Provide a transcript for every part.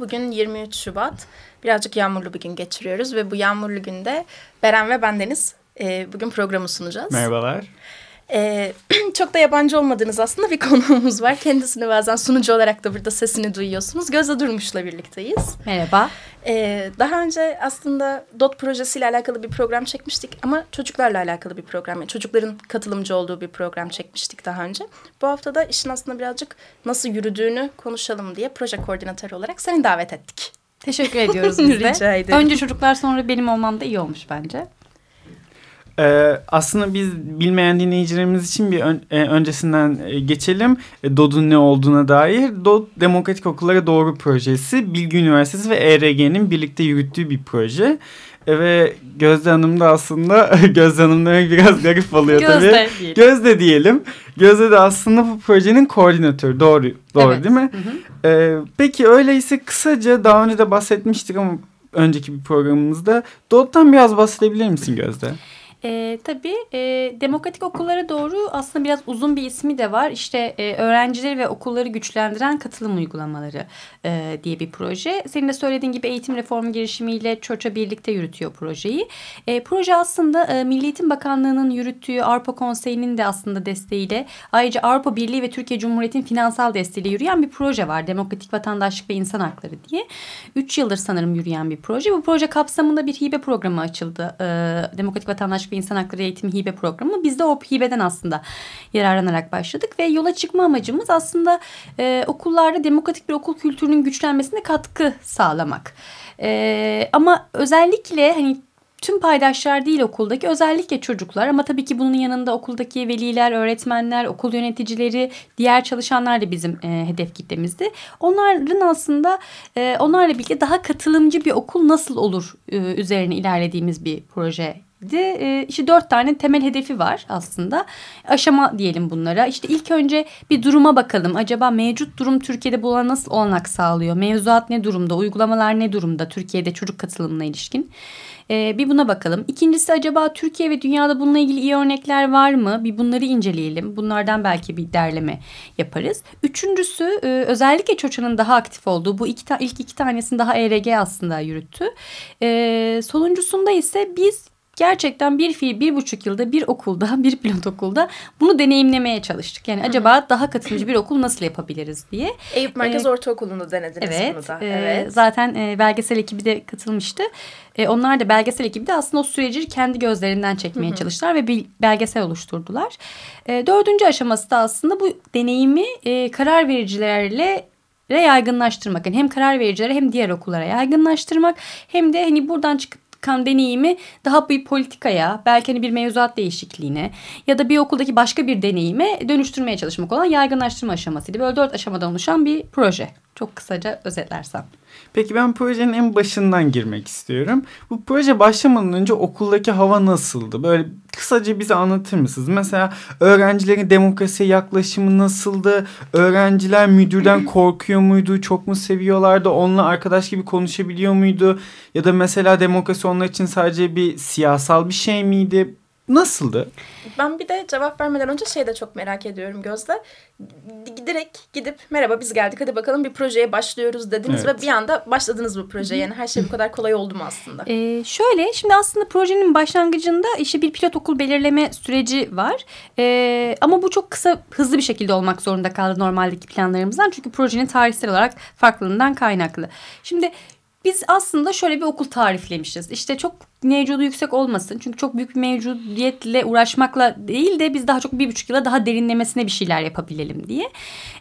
Bugün 23 Şubat. Birazcık yağmurlu bir gün geçiriyoruz ve bu yağmurlu günde Beren ve bendeniz e, bugün programı sunacağız. Merhabalar. Ee, çok da yabancı olmadığınız aslında bir konuğumuz var. Kendisini bazen sunucu olarak da burada sesini duyuyorsunuz. Gözde Durmuş'la birlikteyiz. Merhaba. Ee, daha önce aslında DOT projesiyle alakalı bir program çekmiştik ama çocuklarla alakalı bir program. Yani çocukların katılımcı olduğu bir program çekmiştik daha önce. Bu hafta da işin aslında birazcık nasıl yürüdüğünü konuşalım diye proje koordinatörü olarak seni davet ettik. Teşekkür ediyoruz biz de. Rica ederim. Önce çocuklar sonra benim olmam da iyi olmuş bence. Ee, aslında biz bilmeyen dinleyicilerimiz için bir ön, e, öncesinden e, geçelim. E, DOD'un ne olduğuna dair. DOD Demokratik Okullara Doğru Projesi, Bilgi Üniversitesi ve ERG'nin birlikte yürüttüğü bir proje. E, ve Gözde Hanım da aslında Gözde Hanım demek biraz garip oluyor Gözde tabii. diyelim. Gözde diyelim. Gözde de aslında bu projenin koordinatörü. Doğru, doğru Evet. değil mi? Hı hı. Ee, peki öyleyse kısaca daha önce de bahsetmiştik ama önceki bir programımızda DOD'dan biraz bahsedebilir misin Gözde? E, tabii e, demokratik okullara doğru aslında biraz uzun bir ismi de var. İşte e, öğrencileri ve okulları güçlendiren katılım uygulamaları e, diye bir proje. Senin de söylediğin gibi eğitim reformu girişimiyle ÇOÇ'a birlikte yürütüyor projeyi. E, proje aslında e, Milli Eğitim Bakanlığı'nın yürüttüğü Avrupa Konseyi'nin de aslında desteğiyle ayrıca Avrupa Birliği ve Türkiye Cumhuriyeti'nin finansal desteğiyle yürüyen bir proje var. Demokratik Vatandaşlık ve İnsan Hakları diye. Üç yıldır sanırım yürüyen bir proje. Bu proje kapsamında bir hibe programı açıldı. E, Demokratik Vatandaşlık ve İnsan Hakları Eğitim Hibe Programı. Biz de o hibeden aslında yararlanarak başladık ve yola çıkma amacımız aslında e, okullarda demokratik bir okul kültürünün güçlenmesine katkı sağlamak. E, ama özellikle hani tüm paydaşlar değil okuldaki özellikle çocuklar ama tabii ki bunun yanında okuldaki veliler, öğretmenler, okul yöneticileri, diğer çalışanlar da bizim e, hedef kitlemizdi. Onların aslında e, onlarla birlikte daha katılımcı bir okul nasıl olur e, üzerine ilerlediğimiz bir projeydi. E, işte dört tane temel hedefi var aslında. Aşama diyelim bunlara. İşte ilk önce bir duruma bakalım. Acaba mevcut durum Türkiye'de buna nasıl olanak sağlıyor? Mevzuat ne durumda? Uygulamalar ne durumda Türkiye'de çocuk katılımına ilişkin? Ee, bir buna bakalım. İkincisi acaba Türkiye ve dünyada bununla ilgili iyi örnekler var mı? Bir bunları inceleyelim. Bunlardan belki bir derleme yaparız. Üçüncüsü e, özellikle çocuğun daha aktif olduğu bu iki ilk iki tanesini daha ERG aslında yürüttü. Ee, sonuncusunda ise biz gerçekten bir fiil bir buçuk yılda bir okulda bir pilot okulda bunu deneyimlemeye çalıştık. Yani acaba daha katılımcı bir okul nasıl yapabiliriz diye. Eyüp Merkez Ee, Ortaokulu'nda denediniz Evet, bunu da. e, evet. zaten e, belgesel ekibi de katılmıştı. E, onlar da belgesel ekibi de aslında o süreci kendi gözlerinden çekmeye çalıştılar ve bir belgesel oluşturdular. E, dördüncü aşaması da aslında bu deneyimi e, karar vericilerle ve yaygınlaştırmak. Yani hem karar vericilere hem diğer okullara yaygınlaştırmak hem de hani buradan çıkıp çıkan deneyimi daha bir politikaya belki hani bir mevzuat değişikliğine ya da bir okuldaki başka bir deneyime dönüştürmeye çalışmak olan yaygınlaştırma aşamasıydı. Böyle dört aşamadan oluşan bir proje. Çok kısaca özetlersem. Peki ben projenin en başından girmek istiyorum. Bu proje başlamadan önce okuldaki hava nasıldı? Böyle kısaca bize anlatır mısınız? Mesela öğrencilerin demokrasiye yaklaşımı nasıldı? Öğrenciler müdürden korkuyor muydu? Çok mu seviyorlardı? Onunla arkadaş gibi konuşabiliyor muydu? Ya da mesela demokrasi onlar için sadece bir siyasal bir şey miydi? Nasıldı? Ben bir de cevap vermeden önce şey de çok merak ediyorum Gözde. Direkt gidip merhaba biz geldik hadi bakalım bir projeye başlıyoruz dediniz Evet. ve bir anda başladınız bu projeye. Yani her şey bu kadar kolay oldu mu aslında? Ee, şöyle şimdi aslında projenin başlangıcında işte bir pilot okul belirleme süreci var. Ee, ama bu çok kısa hızlı bir şekilde olmak zorunda kaldı normaldeki planlarımızdan. Çünkü projenin tarihsel olarak farklılığından kaynaklı. Şimdi biz aslında şöyle bir okul tariflemişiz. İşte çok mevcudu yüksek olmasın. Çünkü çok büyük bir mevcudiyetle uğraşmakla değil de biz daha çok bir buçuk yıla daha derinlemesine bir şeyler yapabilelim diye.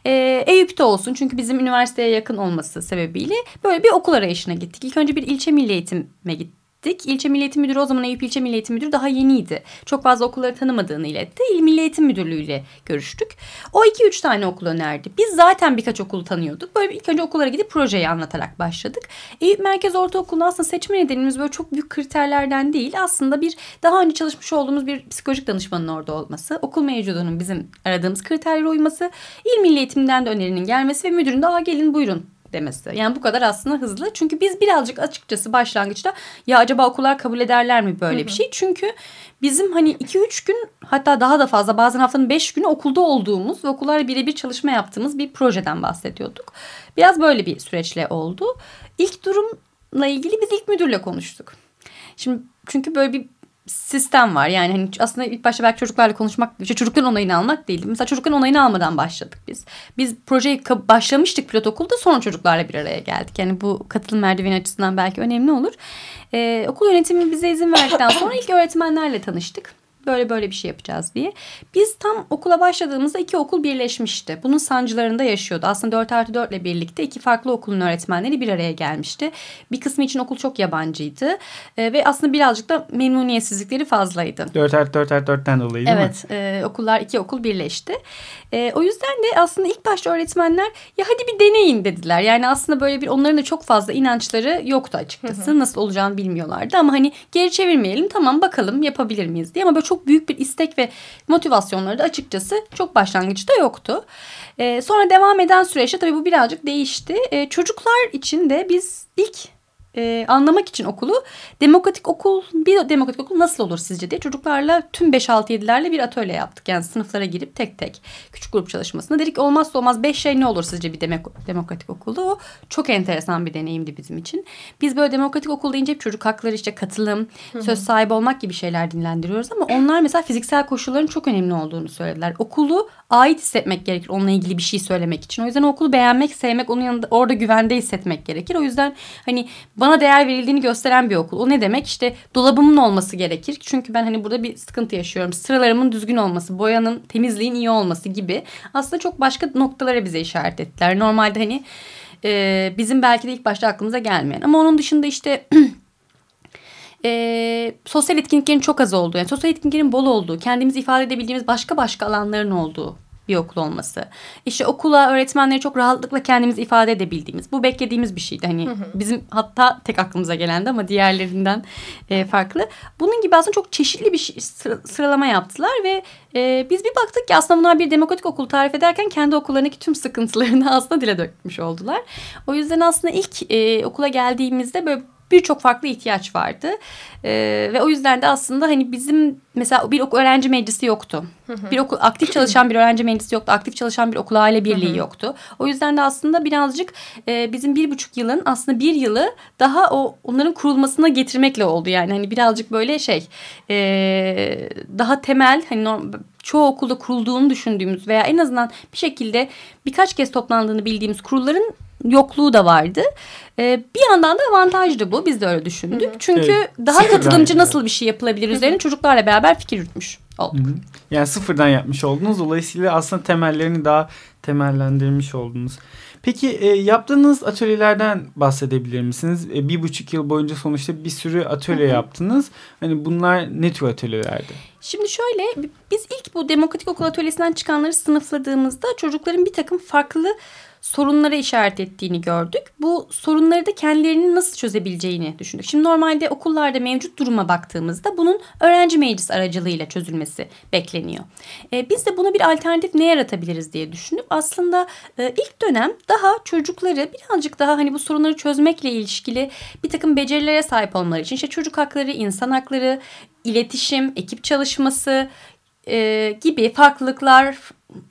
Ee, Eyüp'te olsun çünkü bizim üniversiteye yakın olması sebebiyle böyle bir okul arayışına gittik. İlk önce bir ilçe milli eğitime gittik gittik. İlçe Milli Müdürü o zaman Eyüp İlçe Milli Müdürü daha yeniydi. Çok fazla okulları tanımadığını iletti. İl Milli Eğitim Müdürlüğü ile görüştük. O iki üç tane okul önerdi. Biz zaten birkaç okulu tanıyorduk. Böyle ilk önce okullara gidip projeyi anlatarak başladık. Eyüp Merkez Ortaokulu'nda aslında seçme nedenimiz böyle çok büyük kriterlerden değil. Aslında bir daha önce çalışmış olduğumuz bir psikolojik danışmanın orada olması. Okul mevcudunun bizim aradığımız kriterlere uyması. İl Milli Eğitim'den de önerinin gelmesi ve müdürün de gelin buyurun demesi. Yani bu kadar aslında hızlı. Çünkü biz birazcık açıkçası başlangıçta ya acaba okullar kabul ederler mi böyle bir şey? Çünkü bizim hani 2-3 gün hatta daha da fazla bazen haftanın 5 günü okulda olduğumuz ve okullarla birebir çalışma yaptığımız bir projeden bahsediyorduk. Biraz böyle bir süreçle oldu. İlk durumla ilgili biz ilk müdürle konuştuk. Şimdi çünkü böyle bir sistem var. Yani hani aslında ilk başta belki çocuklarla konuşmak, işte çocukların onayını almak değildi. Mesela çocukların onayını almadan başladık biz. Biz projeyi başlamıştık pilot okulda sonra çocuklarla bir araya geldik. Yani bu katılım merdiveni açısından belki önemli olur. Ee, okul yönetimi bize izin verdikten sonra ilk öğretmenlerle tanıştık böyle böyle bir şey yapacağız diye. Biz tam okula başladığımızda iki okul birleşmişti. Bunun sancılarında yaşıyordu. Aslında 4 artı 4 ile birlikte iki farklı okulun öğretmenleri bir araya gelmişti. Bir kısmı için okul çok yabancıydı. E, ve aslında birazcık da memnuniyetsizlikleri fazlaydı. 4 artı 4 artı 4'ten dolayı değil evet, mi? Evet. okullar iki okul birleşti. E, o yüzden de aslında ilk başta öğretmenler ya hadi bir deneyin dediler. Yani aslında böyle bir onların da çok fazla inançları yoktu açıkçası. Hı hı. Nasıl olacağını bilmiyorlardı ama hani geri çevirmeyelim tamam bakalım yapabilir miyiz diye. Ama böyle çok büyük bir istek ve motivasyonları da açıkçası çok başlangıçta yoktu. E, sonra devam eden süreçte tabii bu birazcık değişti. E, çocuklar için de biz ilk e, anlamak için okulu demokratik okul bir demokratik okul nasıl olur sizce diye çocuklarla tüm 5-6-7'lerle bir atölye yaptık. Yani sınıflara girip tek tek küçük grup çalışmasında dedik olmazsa olmaz 5 şey ne olur sizce bir demok demokratik okulda o çok enteresan bir deneyimdi bizim için. Biz böyle demokratik okul deyince hep çocuk hakları işte katılım, Hı -hı. söz sahibi olmak gibi şeyler dinlendiriyoruz ama onlar mesela fiziksel koşulların çok önemli olduğunu söylediler. Okulu ait hissetmek gerekir onunla ilgili bir şey söylemek için. O yüzden okulu beğenmek, sevmek, onun yanında orada güvende hissetmek gerekir. O yüzden hani bana değer verildiğini gösteren bir okul. O ne demek? İşte dolabımın olması gerekir. Çünkü ben hani burada bir sıkıntı yaşıyorum. Sıralarımın düzgün olması, boyanın, temizliğin iyi olması gibi. Aslında çok başka noktalara bize işaret ettiler. Normalde hani e, bizim belki de ilk başta aklımıza gelmeyen. Ama onun dışında işte e, sosyal etkinliklerin çok az olduğu, yani sosyal etkinliklerin bol olduğu, kendimizi ifade edebildiğimiz başka başka alanların olduğu bir okul olması. İşte okula öğretmenleri çok rahatlıkla kendimizi ifade edebildiğimiz. Bu beklediğimiz bir şeydi. Hani hı hı. bizim hatta tek aklımıza gelendi ama diğerlerinden e, farklı. Bunun gibi aslında çok çeşitli bir şey, sıralama yaptılar ve e, biz bir baktık ki aslında bunlar bir demokratik okul tarif ederken kendi okullarındaki tüm sıkıntılarını aslında dile dökmüş oldular. O yüzden aslında ilk e, okula geldiğimizde böyle birçok farklı ihtiyaç vardı. Ee, ve o yüzden de aslında hani bizim mesela bir okul öğrenci meclisi yoktu. Bir okul aktif çalışan bir öğrenci meclisi yoktu. Aktif çalışan bir okul aile birliği yoktu. O yüzden de aslında birazcık e, bizim bir buçuk yılın aslında bir yılı daha o onların kurulmasına getirmekle oldu. Yani hani birazcık böyle şey e, daha temel hani norm, çoğu okulda kurulduğunu düşündüğümüz veya en azından bir şekilde birkaç kez toplandığını bildiğimiz kurulların yokluğu da vardı. Ee, bir yandan da avantajdı bu. Biz de öyle düşündük. Hı hı. Çünkü evet. daha sıfırdan katılımcı yani. nasıl bir şey yapılabilir üzerine çocuklarla beraber fikir yürütmüş olduk. Hı hı. Yani sıfırdan yapmış oldunuz. Dolayısıyla aslında temellerini daha temellendirmiş oldunuz. Peki e, yaptığınız atölyelerden bahsedebilir misiniz? E, bir buçuk yıl boyunca sonuçta bir sürü atölye hı hı. yaptınız. Hani bunlar ne tür atölyelerdi? Şimdi şöyle biz ilk bu demokratik okul atölyesinden çıkanları sınıfladığımızda çocukların bir takım farklı sorunlara işaret ettiğini gördük. Bu sorunları da kendilerinin nasıl çözebileceğini düşündük. Şimdi normalde okullarda mevcut duruma baktığımızda bunun öğrenci meclis aracılığıyla çözülmesi bekleniyor. E, biz de buna bir alternatif ne yaratabiliriz diye düşünüp aslında e, ilk dönem daha çocukları birazcık daha hani bu sorunları çözmekle ilişkili bir takım becerilere sahip olmaları için işte çocuk hakları, insan hakları, iletişim, ekip çalışması e, gibi farklılıklar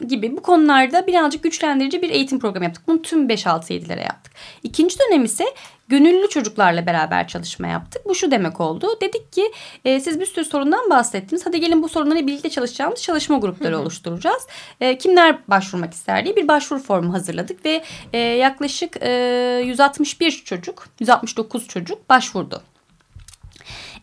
gibi bu konularda birazcık güçlendirici bir eğitim programı yaptık. Bunu tüm 5-6-7'lere yaptık. İkinci dönem ise gönüllü çocuklarla beraber çalışma yaptık. Bu şu demek oldu. Dedik ki e, siz bir sürü sorundan bahsettiniz. Hadi gelin bu sorunları birlikte çalışacağımız çalışma grupları oluşturacağız. E, kimler başvurmak ister diye bir başvuru formu hazırladık ve e, yaklaşık e, 161 çocuk, 169 çocuk başvurdu.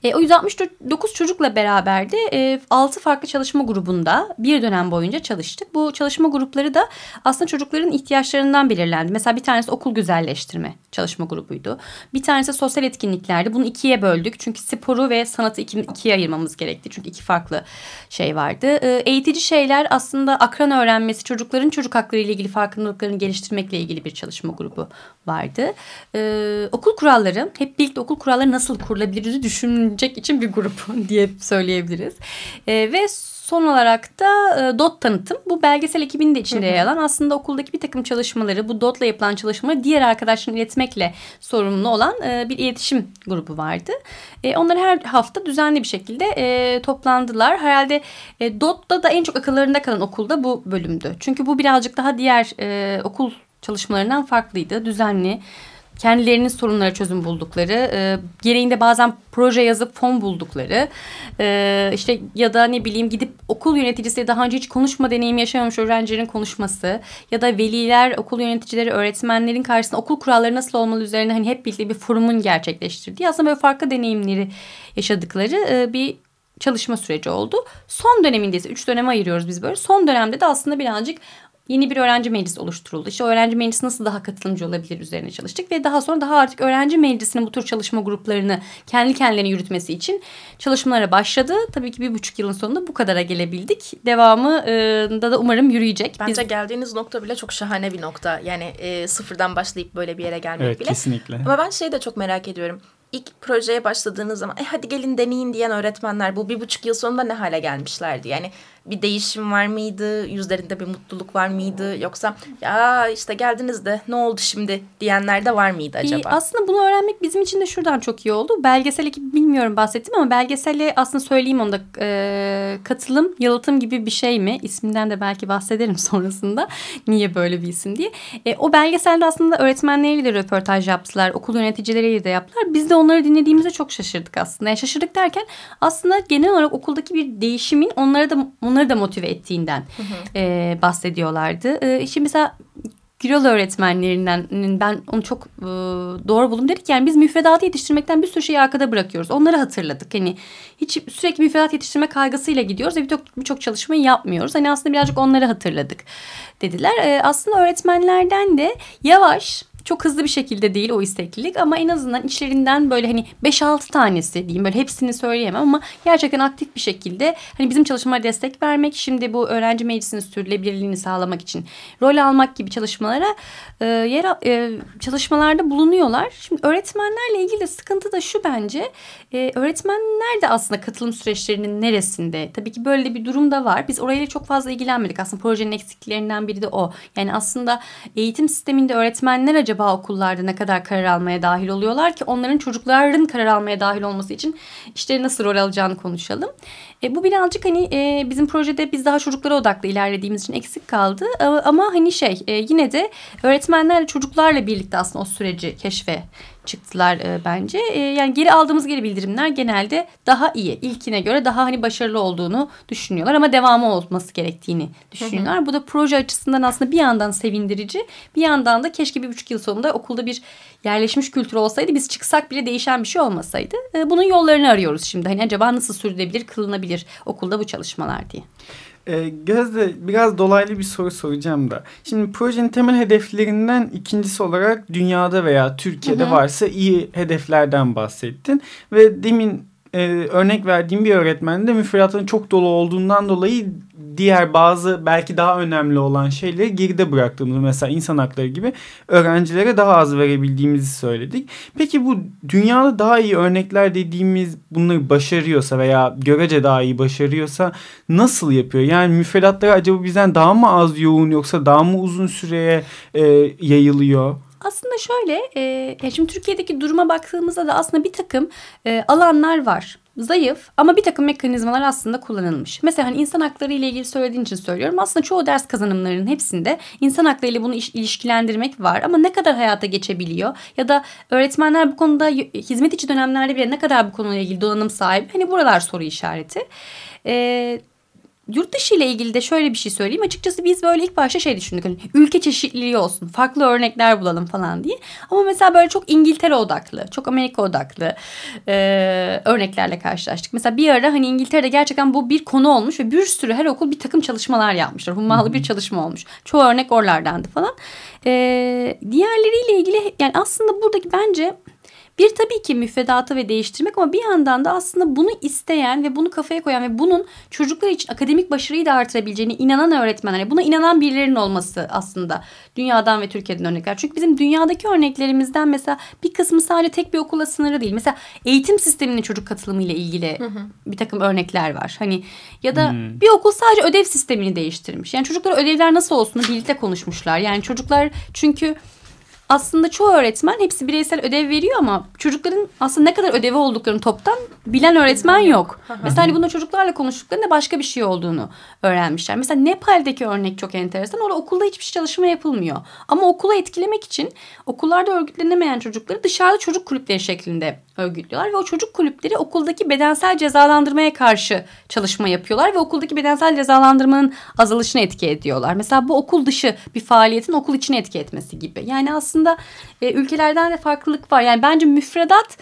E, o 169 çocukla beraber de e, 6 farklı çalışma grubunda bir dönem boyunca çalıştık. Bu çalışma grupları da aslında çocukların ihtiyaçlarından belirlendi. Mesela bir tanesi okul güzelleştirme çalışma grubuydu. Bir tanesi sosyal etkinliklerdi. Bunu ikiye böldük. Çünkü sporu ve sanatı iki, ikiye ayırmamız gerekti. Çünkü iki farklı şey vardı. E, eğitici şeyler aslında akran öğrenmesi, çocukların çocuk hakları ile ilgili farkındalıklarını geliştirmekle ilgili bir çalışma grubu vardı. E, okul kuralları, hep birlikte okul kuralları nasıl kurulabilir düşünecek için bir grup diye söyleyebiliriz. E, ve Son olarak da e, DOT tanıtım. Bu belgesel ekibinin de içinde yer alan aslında okuldaki bir takım çalışmaları, bu DOT'la yapılan çalışmaları diğer arkadaşlarına iletmekle sorumlu olan e, bir iletişim grubu vardı. E, onlar her hafta düzenli bir şekilde e, toplandılar. Herhalde e, DOT'ta da en çok akıllarında kalan okulda bu bölümdü. Çünkü bu birazcık daha diğer e, okul çalışmalarından farklıydı. Düzenli kendilerinin sorunlara çözüm buldukları, e, gereğinde bazen proje yazıp fon buldukları, e, işte ya da ne bileyim gidip okul yöneticisiyle daha önce hiç konuşma deneyimi yaşamamış öğrencilerin konuşması ya da veliler, okul yöneticileri, öğretmenlerin karşısında okul kuralları nasıl olmalı üzerine hani hep birlikte bir forumun gerçekleştirdiği aslında böyle farklı deneyimleri yaşadıkları e, bir çalışma süreci oldu. Son döneminde ise üç döneme ayırıyoruz biz böyle. Son dönemde de aslında birazcık yeni bir öğrenci meclisi oluşturuldu. İşte öğrenci meclisi nasıl daha katılımcı olabilir üzerine çalıştık ve daha sonra daha artık öğrenci meclisinin bu tür çalışma gruplarını kendi kendilerine yürütmesi için çalışmalara başladı. Tabii ki bir buçuk yılın sonunda bu kadara gelebildik. Devamı da da umarım yürüyecek. Bence Biz... geldiğiniz nokta bile çok şahane bir nokta. Yani e, sıfırdan başlayıp böyle bir yere gelmek evet, bile. Kesinlikle. Ama ben şeyi de çok merak ediyorum ilk projeye başladığınız zaman e, hadi gelin deneyin diyen öğretmenler bu bir buçuk yıl sonunda ne hale gelmişlerdi? Yani bir değişim var mıydı? Yüzlerinde bir mutluluk var mıydı? Yoksa ya işte geldiniz de ne oldu şimdi diyenler de var mıydı acaba? Ee, aslında bunu öğrenmek bizim için de şuradan çok iyi oldu. Belgesel ekibi bilmiyorum bahsettim ama belgeselle aslında söyleyeyim onda e, katılım, yalıtım gibi bir şey mi? İsminden de belki bahsederim sonrasında. Niye böyle bir isim diye. E, o belgeselde aslında öğretmenleriyle de röportaj yaptılar. Okul yöneticileriyle de yaptılar. Biz de onları dinlediğimizde çok şaşırdık aslında. Yani şaşırdık derken aslında genel olarak okuldaki bir değişimin onlara da onları da motive ettiğinden hı hı. E, bahsediyorlardı. E, şimdi mesela Gürol öğretmenlerinden ben onu çok e, doğru buldum. Dedik yani biz müfredatı yetiştirmekten bir sürü şeyi arkada bırakıyoruz. Onları hatırladık. Hani hiç sürekli müfredat yetiştirme kaygısıyla gidiyoruz ve birçok birçok çalışmayı yapmıyoruz. Hani aslında birazcık onları hatırladık dediler. E, aslında öğretmenlerden de yavaş çok hızlı bir şekilde değil o isteklilik ama en azından içlerinden böyle hani 5-6 tanesi diyeyim böyle hepsini söyleyemem ama gerçekten aktif bir şekilde hani bizim çalışmalara destek vermek şimdi bu öğrenci meclisinin sürdürülebilirliğini sağlamak için rol almak gibi çalışmalara e, yer e, çalışmalarda bulunuyorlar. Şimdi öğretmenlerle ilgili sıkıntı da şu bence e, öğretmenler de aslında katılım süreçlerinin neresinde? Tabii ki böyle bir durum da var. Biz orayla çok fazla ilgilenmedik. Aslında projenin eksiklerinden biri de o. Yani aslında eğitim sisteminde öğretmenler acaba acaba okullarda ne kadar karar almaya dahil oluyorlar ki onların çocukların karar almaya dahil olması için işte nasıl rol alacağını konuşalım. E, bu birazcık hani e, bizim projede biz daha çocuklara odaklı ilerlediğimiz için eksik kaldı. E, ama hani şey e, yine de öğretmenlerle çocuklarla birlikte aslında o süreci keşfe çıktılar e, bence. E, yani geri aldığımız geri bildirimler genelde daha iyi. İlkine göre daha hani başarılı olduğunu düşünüyorlar ama devamı olması gerektiğini düşünüyorlar. Hı hı. Bu da proje açısından aslında bir yandan sevindirici, bir yandan da keşke bir buçuk yıl sonunda okulda bir yerleşmiş kültür olsaydı biz çıksak bile değişen bir şey olmasaydı. E, bunun yollarını arıyoruz şimdi. Hani acaba nasıl sürdürülebilir, kılınabilir okulda bu çalışmalar diye. E, Gözde biraz dolaylı bir soru soracağım da. Şimdi projenin temel hedeflerinden ikincisi olarak dünyada veya Türkiye'de hı hı. varsa iyi hedeflerden bahsettin. Ve demin e, örnek verdiğim bir öğretmen de müfredatının çok dolu olduğundan dolayı diğer bazı belki daha önemli olan şeyleri geride bıraktığımız mesela insan hakları gibi öğrencilere daha az verebildiğimizi söyledik. Peki bu dünyada daha iyi örnekler dediğimiz bunları başarıyorsa veya görece daha iyi başarıyorsa nasıl yapıyor? Yani müfredatları acaba bizden daha mı az yoğun yoksa daha mı uzun süreye e, yayılıyor? Aslında şöyle, e, şimdi Türkiye'deki duruma baktığımızda da aslında bir takım e, alanlar var zayıf ama bir takım mekanizmalar aslında kullanılmış. Mesela hani insan hakları ile ilgili söylediğin için söylüyorum. Aslında çoğu ders kazanımlarının hepsinde insan hakları ile bunu ilişkilendirmek var. Ama ne kadar hayata geçebiliyor? Ya da öğretmenler bu konuda hizmet içi dönemlerde bile ne kadar bu konuyla ilgili donanım sahibi? Hani buralar soru işareti. Ee, yurt dışı ile ilgili de şöyle bir şey söyleyeyim. Açıkçası biz böyle ilk başta şey düşündük. Hani ülke çeşitliliği olsun. Farklı örnekler bulalım falan diye. Ama mesela böyle çok İngiltere odaklı, çok Amerika odaklı e, örneklerle karşılaştık. Mesela bir ara hani İngiltere'de gerçekten bu bir konu olmuş ve bir sürü her okul bir takım çalışmalar yapmışlar. Hummalı bir çalışma olmuş. Çoğu örnek oralardandı falan. E, diğerleriyle ilgili yani aslında buradaki bence bir tabii ki müfredatı ve değiştirmek ama bir yandan da aslında bunu isteyen ve bunu kafaya koyan ve bunun çocuklar için akademik başarıyı da artırabileceğine inanan öğretmenler, buna inanan birilerinin olması aslında dünyadan ve Türkiye'den örnekler. Çünkü bizim dünyadaki örneklerimizden mesela bir kısmı sadece tek bir okula sınırı değil. Mesela eğitim sisteminin çocuk katılımı ile ilgili hı hı. bir takım örnekler var. Hani ya da hmm. bir okul sadece ödev sistemini değiştirmiş. Yani çocuklar ödevler nasıl olsun birlikte konuşmuşlar. Yani çocuklar çünkü aslında çoğu öğretmen hepsi bireysel ödev veriyor ama çocukların aslında ne kadar ödevi olduklarını toptan bilen öğretmen yok. Mesela hani bunu çocuklarla konuştuklarında başka bir şey olduğunu öğrenmişler. Mesela Nepal'deki örnek çok enteresan. Orada okulda hiçbir şey çalışma yapılmıyor. Ama okula etkilemek için okullarda örgütlenemeyen çocukları dışarıda çocuk kulüpleri şeklinde örgütlüyorlar ve o çocuk kulüpleri okuldaki bedensel cezalandırmaya karşı çalışma yapıyorlar ve okuldaki bedensel cezalandırmanın azalışına etki ediyorlar. Mesela bu okul dışı bir faaliyetin okul içine etki etmesi gibi. Yani aslında e, ülkelerden de farklılık var. Yani bence müfredat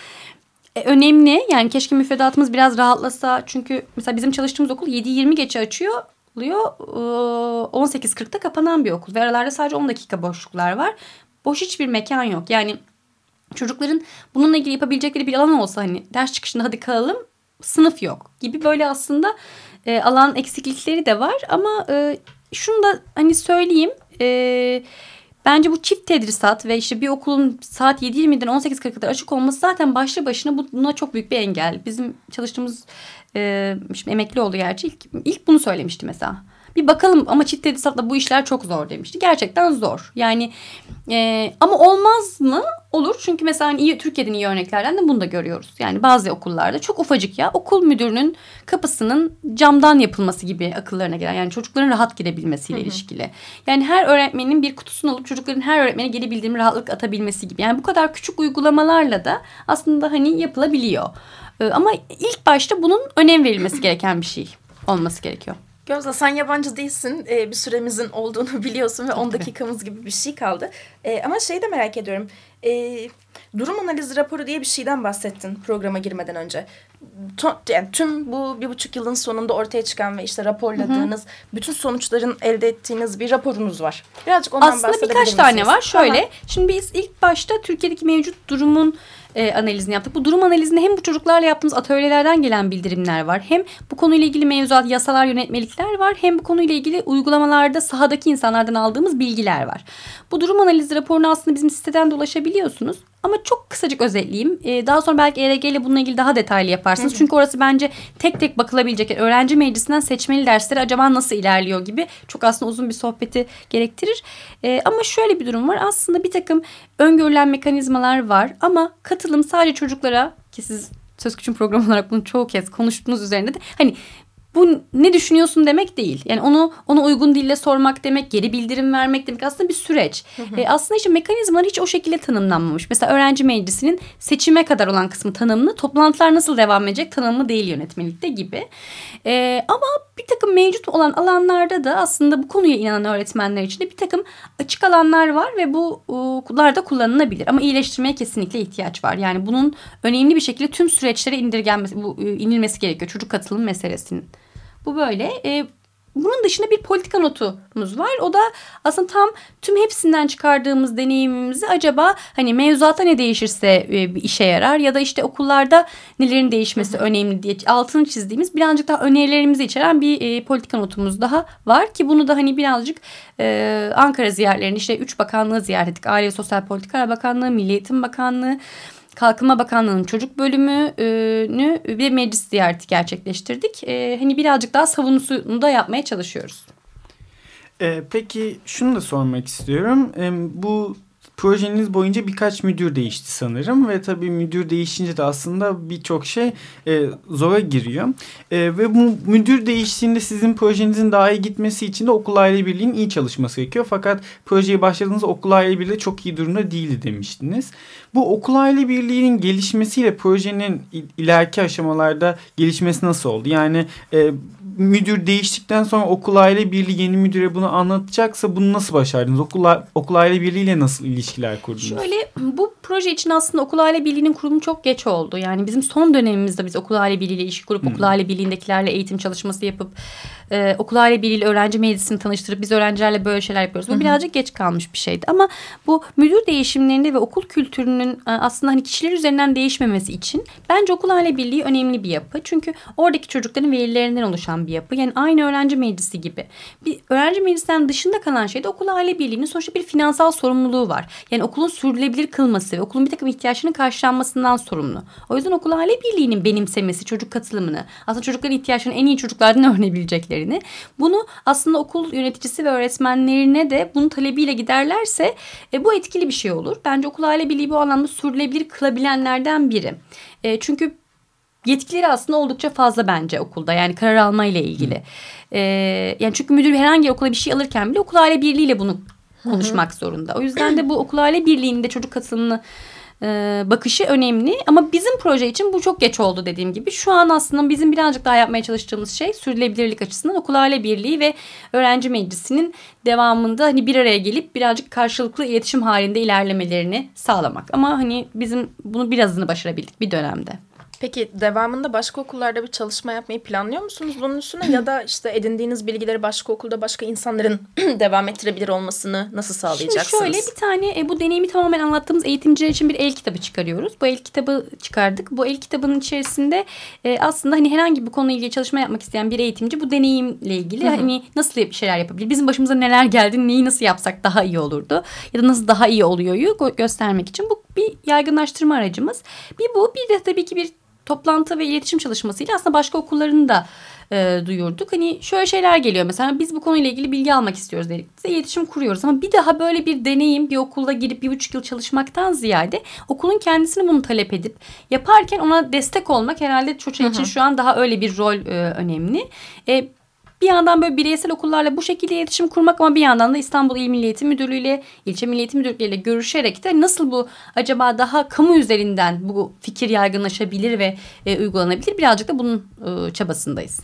e, önemli. Yani keşke müfredatımız biraz rahatlasa. Çünkü mesela bizim çalıştığımız okul 7-20 geçe açıyor oluyor. 18.40'da kapanan bir okul ve aralarda sadece 10 dakika boşluklar var. Boş hiçbir mekan yok. Yani çocukların bununla ilgili yapabilecekleri bir alan olsa hani ders çıkışında hadi kalalım sınıf yok gibi böyle aslında e, alan eksiklikleri de var ama e, şunu da hani söyleyeyim e, bence bu çift tedrisat ve işte bir okulun saat 7.20'den 18.40'a kadar açık olması zaten başlı başına buna çok büyük bir engel. Bizim çalıştığımız e, şimdi emekli oldu gerçi ilk, ilk bunu söylemişti mesela. Bir bakalım ama çift tedrisatla bu işler çok zor demişti. Gerçekten zor. Yani e, ama olmaz mı? Olur. Çünkü mesela hani iyi, Türkiye'den iyi örneklerden de bunu da görüyoruz. Yani bazı okullarda çok ufacık ya okul müdürünün kapısının camdan yapılması gibi akıllarına gelen. Yani çocukların rahat girebilmesiyle hı hı. ilişkili. Yani her öğretmenin bir kutusunu alıp çocukların her öğretmene geri bildirim rahatlık atabilmesi gibi. Yani bu kadar küçük uygulamalarla da aslında hani yapılabiliyor. Ee, ama ilk başta bunun önem verilmesi gereken bir şey olması gerekiyor. Gözde sen yabancı değilsin. Ee, bir süremizin olduğunu biliyorsun ve 10 dakikamız gibi bir şey kaldı. Ee, ama şeyi de merak ediyorum. Ee, durum analizi raporu diye bir şeyden bahsettin programa girmeden önce. Yani tüm bu bir buçuk yılın sonunda ortaya çıkan ve işte raporladığınız hı hı. bütün sonuçların elde ettiğiniz bir raporunuz var. Birazcık ondan Aslında birkaç tane var. Şöyle, Aha. şimdi biz ilk başta Türkiye'deki mevcut durumun e, analizini yaptık. Bu durum analizinde hem bu çocuklarla yaptığımız atölyelerden gelen bildirimler var. Hem bu konuyla ilgili mevzuat, yasalar, yönetmelikler var. Hem bu konuyla ilgili uygulamalarda sahadaki insanlardan aldığımız bilgiler var. Bu durum analizi raporunu aslında bizim siteden de ulaşabiliyorsunuz. Ama çok kısacık özetleyeyim. Ee, daha sonra belki ERG ile bununla ilgili daha detaylı yaparsınız. Hı hı. Çünkü orası bence tek tek bakılabilecek. Yani öğrenci meclisinden seçmeli dersleri acaba nasıl ilerliyor gibi çok aslında uzun bir sohbeti gerektirir. Ee, ama şöyle bir durum var. Aslında bir takım öngörülen mekanizmalar var. Ama katılım sadece çocuklara ki siz Söz Küçüm programı olarak bunu çoğu kez konuştuğunuz üzerinde de hani bu ne düşünüyorsun demek değil. Yani onu ona uygun dille sormak demek, geri bildirim vermek demek aslında bir süreç. Hı hı. E, aslında işte mekanizmalar hiç o şekilde tanımlanmamış. Mesela öğrenci meclisinin seçime kadar olan kısmı tanımlı, toplantılar nasıl devam edecek tanımlı değil yönetmelikte gibi. E, ama bir takım mevcut olan alanlarda da aslında bu konuya inanan öğretmenler için de bir takım açık alanlar var ve bu da kullanılabilir. Ama iyileştirmeye kesinlikle ihtiyaç var. Yani bunun önemli bir şekilde tüm süreçlere indirgenmesi, bu, inilmesi gerekiyor. Çocuk katılım meselesinin. Bu böyle. E, bunun dışında bir politika notumuz var. O da aslında tam tüm hepsinden çıkardığımız deneyimimizi acaba hani mevzuatta ne değişirse e, bir işe yarar ya da işte okullarda nelerin değişmesi hı hı. önemli diye altını çizdiğimiz birazcık daha önerilerimizi içeren bir e, politika notumuz daha var ki bunu da hani birazcık e, Ankara ziyaretlerini işte üç bakanlığı ziyaret ettik. Aile ve Sosyal Politikalar Bakanlığı, Milli Eğitim Bakanlığı, Kalkınma Bakanlığı'nın çocuk bölümünü ve meclis ziyareti gerçekleştirdik. Ee, hani birazcık daha savunusunu da yapmaya çalışıyoruz. Ee, peki şunu da sormak istiyorum. Ee, bu projeniz boyunca birkaç müdür değişti sanırım ve tabii müdür değişince de aslında birçok şey e, zora giriyor. Ve bu müdür değiştiğinde sizin projenizin daha iyi gitmesi için de okul aile birliğinin iyi çalışması gerekiyor. Fakat projeye başladığınızda okul aile birliği çok iyi durumda değildi demiştiniz. Bu okul aile birliğinin gelişmesiyle projenin ileriki aşamalarda gelişmesi nasıl oldu? Yani e, müdür değiştikten sonra okul aile birliği yeni müdüre bunu anlatacaksa bunu nasıl başardınız? Okul, okul aile birliğiyle nasıl ilişkiler kurdunuz? Şöyle bu proje için aslında okul aile birliğinin kurumu çok geç oldu. Yani bizim son dönemimizde biz okul aile birliğiyle ilişki kurup hmm. okul aile birliğindekilerle eğitim çalışması yapıp e, okul aile birliği öğrenci meclisini tanıştırıp biz öğrencilerle böyle şeyler yapıyoruz. Bu -hı. birazcık geç kalmış bir şeydi ama bu müdür değişimlerinde ve okul kültürünün e, aslında hani kişiler üzerinden değişmemesi için bence okul aile birliği önemli bir yapı. Çünkü oradaki çocukların velilerinden oluşan bir yapı. Yani aynı öğrenci meclisi gibi. Bir öğrenci meclisinden dışında kalan şey de okul aile birliğinin sonuçta bir finansal sorumluluğu var. Yani okulun sürdürülebilir kılması ve okulun bir takım ihtiyaçlarının karşılanmasından sorumlu. O yüzden okul aile birliğinin benimsemesi, çocuk katılımını, aslında çocukların ihtiyaçlarını en iyi çocuklardan öğrenebilecekleri öğrencilerini. Bunu aslında okul yöneticisi ve öğretmenlerine de bunun talebiyle giderlerse e, bu etkili bir şey olur. Bence okul aile birliği bu anlamda sürdürülebilir kılabilenlerden biri. E, çünkü yetkileri aslında oldukça fazla bence okulda yani karar alma ile ilgili. Ee, yani çünkü müdür herhangi okula bir şey alırken bile okul aile birliğiyle bunu konuşmak zorunda. O yüzden de bu okul aile birliğinde çocuk katılımını e, bakışı önemli. Ama bizim proje için bu çok geç oldu dediğim gibi. Şu an aslında bizim birazcık daha yapmaya çalıştığımız şey sürdürülebilirlik açısından okul aile birliği ve öğrenci meclisinin devamında hani bir araya gelip birazcık karşılıklı iletişim halinde ilerlemelerini sağlamak. Ama hani bizim bunu birazını başarabildik bir dönemde. Peki devamında başka okullarda bir çalışma yapmayı planlıyor musunuz bunun üstüne ya da işte edindiğiniz bilgileri başka okulda başka insanların devam ettirebilir olmasını nasıl sağlayacaksınız? Şimdi şöyle bir tane e, bu deneyimi tamamen anlattığımız eğitimciler için bir el kitabı çıkarıyoruz. Bu el kitabı çıkardık. Bu el kitabının içerisinde e, aslında hani herhangi bir konuyla ilgili çalışma yapmak isteyen bir eğitimci bu deneyimle ilgili Hı-hı. hani nasıl bir şeyler yapabilir? Bizim başımıza neler geldi? Neyi nasıl yapsak daha iyi olurdu? Ya da nasıl daha iyi oluyor göstermek için bu bir yaygınlaştırma aracımız. Bir bu bir de tabii ki bir toplantı ve iletişim çalışmasıyla aslında başka okullarını da e, duyurduk. Hani şöyle şeyler geliyor mesela biz bu konuyla ilgili bilgi almak istiyoruz dedik. Size iletişim kuruyoruz ama bir daha böyle bir deneyim bir okulda girip bir buçuk yıl çalışmaktan ziyade okulun kendisini bunu talep edip yaparken ona destek olmak herhalde çocuk için şu an daha öyle bir rol e, önemli. E, bir yandan böyle bireysel okullarla bu şekilde iletişim kurmak ama bir yandan da İstanbul İl Milli Eğitim Müdürlüğü ile ilçe Milli Eğitim Müdürlüğü ile görüşerek de nasıl bu acaba daha kamu üzerinden bu fikir yaygınlaşabilir ve e, uygulanabilir birazcık da bunun e, çabasındayız.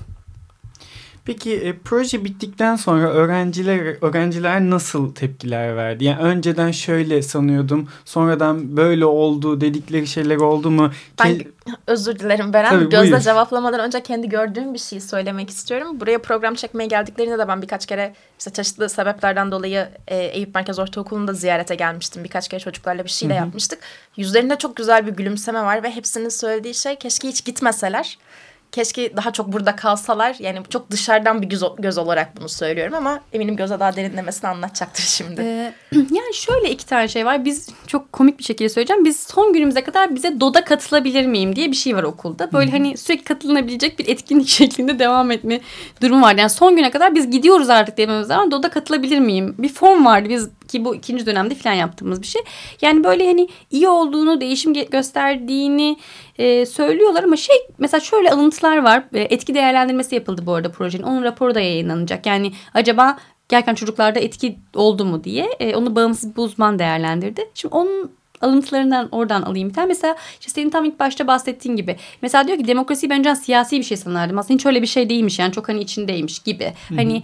Peki e, proje bittikten sonra öğrenciler öğrenciler nasıl tepkiler verdi? Yani önceden şöyle sanıyordum, sonradan böyle oldu dedikleri şeyler oldu mu? Ben özür dilerim Beren. Tabii, Gözde buyur. cevaplamadan önce kendi gördüğüm bir şeyi söylemek istiyorum. Buraya program çekmeye geldiklerinde de ben birkaç kere işte çeşitli sebeplerden dolayı e, Eyüp Merkez Ortaokulu'nda ziyarete gelmiştim. Birkaç kere çocuklarla bir şeyle yapmıştık. Yüzlerinde çok güzel bir gülümseme var ve hepsinin söylediği şey keşke hiç gitmeseler keşke daha çok burada kalsalar. Yani çok dışarıdan bir göz, göz olarak bunu söylüyorum ama eminim göze daha derinlemesine anlatacaktır şimdi. Ee, yani şöyle iki tane şey var. Biz çok komik bir şekilde söyleyeceğim. Biz son günümüze kadar bize DOD'a katılabilir miyim diye bir şey var okulda. Böyle hani sürekli katılabilecek bir etkinlik şeklinde devam etme durumu var. Yani son güne kadar biz gidiyoruz artık dememiz zaman DOD'a katılabilir miyim? Bir form vardı biz ki bu ikinci dönemde falan yaptığımız bir şey. Yani böyle hani iyi olduğunu, değişim gösterdiğini e, söylüyorlar ama şey mesela şöyle alıntılar var. E, etki değerlendirmesi yapıldı bu arada projenin. Onun raporu da yayınlanacak. Yani acaba gerçekten çocuklarda etki oldu mu diye e, onu bağımsız bir uzman değerlendirdi. Şimdi onun alıntılarından oradan alayım bir tane. Mesela işte senin tam ilk başta bahsettiğin gibi. Mesela diyor ki demokrasi ben siyasi bir şey sanardım. Aslında hiç öyle bir şey değilmiş yani çok hani içindeymiş gibi. Hı -hı. Hani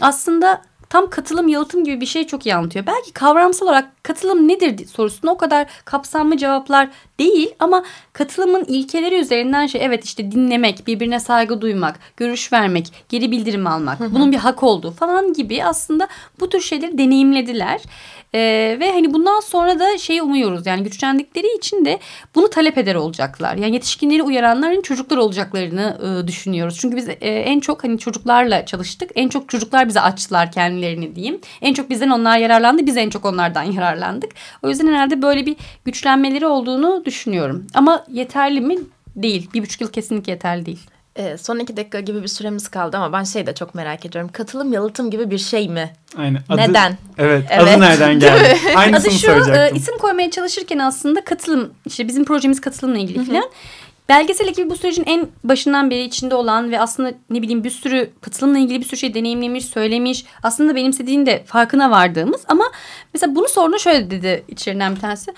aslında tam katılım yalıtım gibi bir şey çok iyi anlatıyor. Belki kavramsal olarak katılım nedir sorusuna o kadar kapsamlı cevaplar değil ama katılımın ilkeleri üzerinden şey evet işte dinlemek, birbirine saygı duymak, görüş vermek, geri bildirim almak, bunun bir hak olduğu falan gibi aslında bu tür şeyleri deneyimlediler. Ee, ve hani bundan sonra da şeyi umuyoruz yani güçlendikleri için de bunu talep eder olacaklar. Yani yetişkinleri uyaranların çocuklar olacaklarını e, düşünüyoruz. Çünkü biz e, en çok hani çocuklarla çalıştık. En çok çocuklar bize açtılar kendilerini diyeyim. En çok bizden onlar yararlandı. Biz en çok onlardan yararlandık. O yüzden herhalde böyle bir güçlenmeleri olduğunu düşünüyorum. Ama yeterli mi? Değil. Bir buçuk yıl kesinlikle yeterli değil. Ee, son iki dakika gibi bir süremiz kaldı ama ben şey de çok merak ediyorum. Katılım yalıtım gibi bir şey mi? Aynen. Adı, Neden? Evet, evet. Adı nereden geldi? Aynısını adı şu. E, isim koymaya çalışırken aslında katılım, işte bizim projemiz katılımla ilgili falan. Belgesel ekibi bu sürecin en başından beri içinde olan ve aslında ne bileyim bir sürü katılımla ilgili bir sürü şey deneyimlemiş, söylemiş. Aslında benimsediğin de farkına vardığımız ama mesela bunu sorduğunda şöyle dedi içlerinden bir tanesi.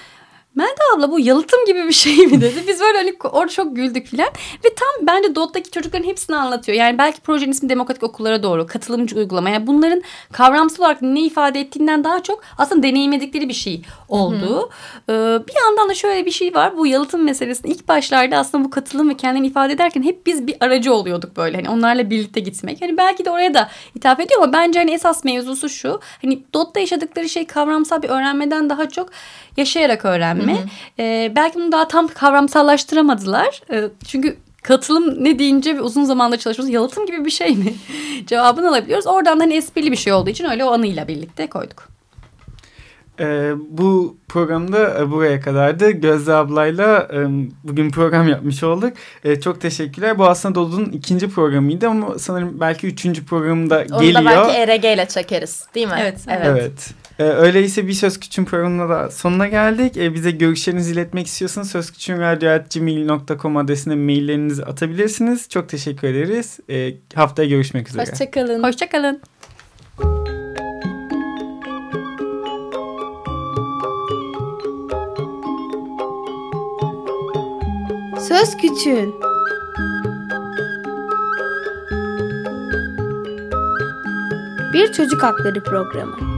Melda abla bu yalıtım gibi bir şey mi dedi. Biz böyle hani orada çok güldük filan. Ve tam bence DOT'taki çocukların hepsini anlatıyor. Yani belki projenin ismi demokratik okullara doğru, katılımcı uygulama. Yani bunların kavramsal olarak ne ifade ettiğinden daha çok aslında deneyimledikleri bir şey oldu. Ee, bir yandan da şöyle bir şey var. Bu yalıtım meselesinde ilk başlarda aslında bu katılım ve kendini ifade ederken hep biz bir aracı oluyorduk böyle. Hani onlarla birlikte gitmek. Hani belki de oraya da ithaf ediyor ama bence hani esas mevzusu şu. Hani DOT'ta yaşadıkları şey kavramsal bir öğrenmeden daha çok yaşayarak öğrenme. Hı hı. Ee, belki bunu daha tam kavramsallaştıramadılar. Ee, çünkü katılım ne deyince uzun zamanda çalışıyoruz yalıtım gibi bir şey mi? Cevabını alabiliyoruz. Oradan da hani esprili bir şey olduğu için öyle o anıyla birlikte koyduk. Ee, bu programda e, buraya kadardı. Gözde ablayla e, bugün program yapmış olduk. E, çok teşekkürler. Bu aslında Dodu'nun ikinci programıydı ama sanırım belki üçüncü programda geliyor. Onu da belki ERG ile çekeriz değil mi? Evet. Evet. evet. Ee, öyleyse bir Söz Küçüğün programına da sonuna geldik. Ee, bize görüşlerinizi iletmek istiyorsanız sözküçüğünradyo.gmail.com adresine maillerinizi atabilirsiniz. Çok teşekkür ederiz. Ee, haftaya görüşmek üzere. Hoşçakalın. Hoşçakalın. Söz Küçüğün Bir Çocuk Hakları Programı